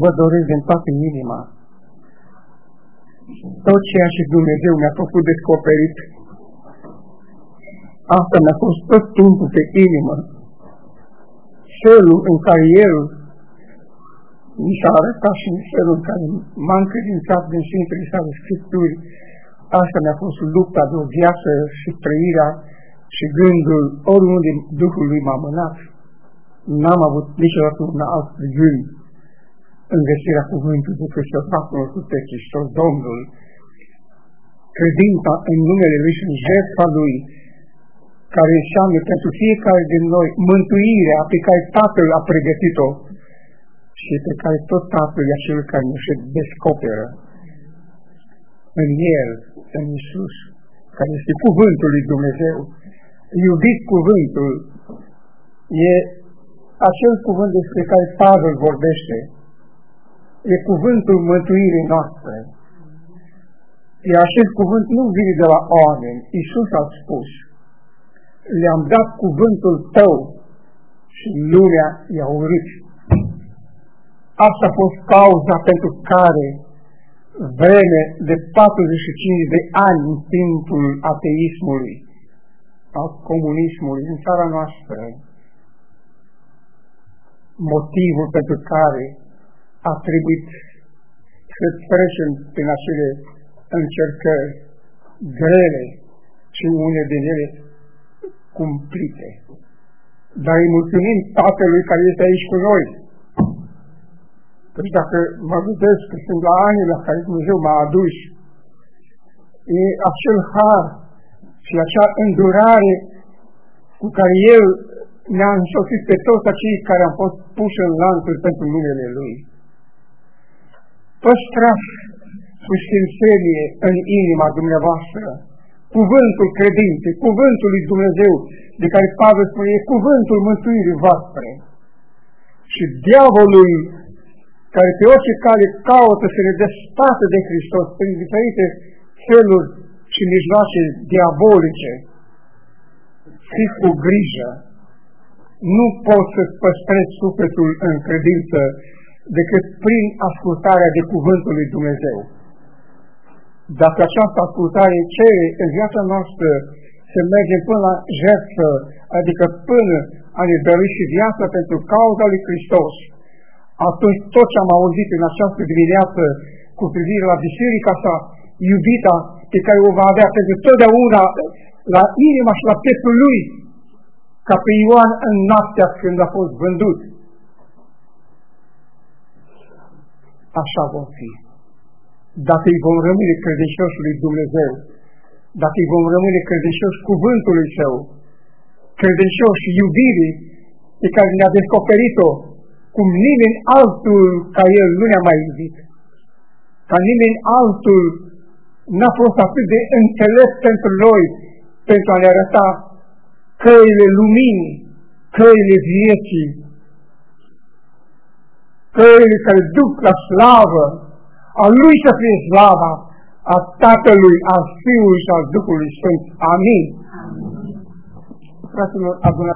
vă doresc din toată inima tot ceea ce Dumnezeu mi-a făcut descoperit, asta mi-a fost tot timpul pe inimă. Felul în care El mi s-a arătat și în felul în care m-a încredințat din Sfintele sale Scripturi, asta mi-a fost lupta de o viață și trăirea și gândul oriunde Duhul lui m-a mânat. N-am avut niciodată un alt gând în găsirea cuvântului decât să fac cunoscut pe Hristos Domnul, credința în numele Lui și în jertfa Lui, care înseamnă pentru fiecare din noi mântuirea pe care Tatăl a pregătit-o și pe care tot Tatăl e acel care ne se descoperă în El, în Isus, care este cuvântul lui Dumnezeu, iubit cuvântul, e acel cuvânt despre care Pavel vorbește, e cuvântul mântuirii noastre. Iar acest cuvânt nu vine de la oameni. Iisus a spus, le-am dat cuvântul tău și lumea i-a urât. Asta a fost cauza pentru care vreme de 45 de ani în timpul ateismului, al comunismului în țara noastră, motivul pentru care a trebuit să trecem prin acele încercări grele și une din ele cumplite. Dar îi mulțumim Tatălui care este aici cu noi. Deci dacă mă gândesc că sunt la anii la care Dumnezeu m-a adus, e acel har și acea îndurare cu care El ne-a însoțit pe toți acei care am fost puși în lanțuri pentru numele Lui. Păstrați cu sfințenie în inima dumneavoastră cuvântul credinței, cuvântul lui Dumnezeu, de care Pavel spune, e cuvântul mântuirii voastre. Și diavolul, care pe orice cale caută să ne despată de Hristos prin diferite feluri și mijloace diabolice, fiți cu grijă, nu poți să-ți păstrezi sufletul în credință decât prin ascultarea de cuvântul lui Dumnezeu. Dacă această ascultare cere în viața noastră să mergem până la jertfă, adică până a ne dăruși și viața pentru cauza lui Hristos, atunci tot ce am auzit în această dimineață cu privire la biserica sa iubita, pe care o va avea pentru totdeauna la inima și la pieptul lui, ca pe Ioan în noaptea când a fost vândut, așa vom fi. Dacă îi vom rămâne credincioși lui Dumnezeu, dacă îi vom rămâne credincioși cuvântului Său, credincioși iubirii pe care ne-a descoperit-o, cum nimeni altul ca El nu ne-a mai iubit, ca nimeni altul n-a fost atât de înțelept pentru noi, pentru a ne arăta căile luminii, căile vieții, căile care duc la slavă, a Lui să fie slava, a Tatălui, a Fiului și a Duhului Sfânt. Amin. Fraților, adunat.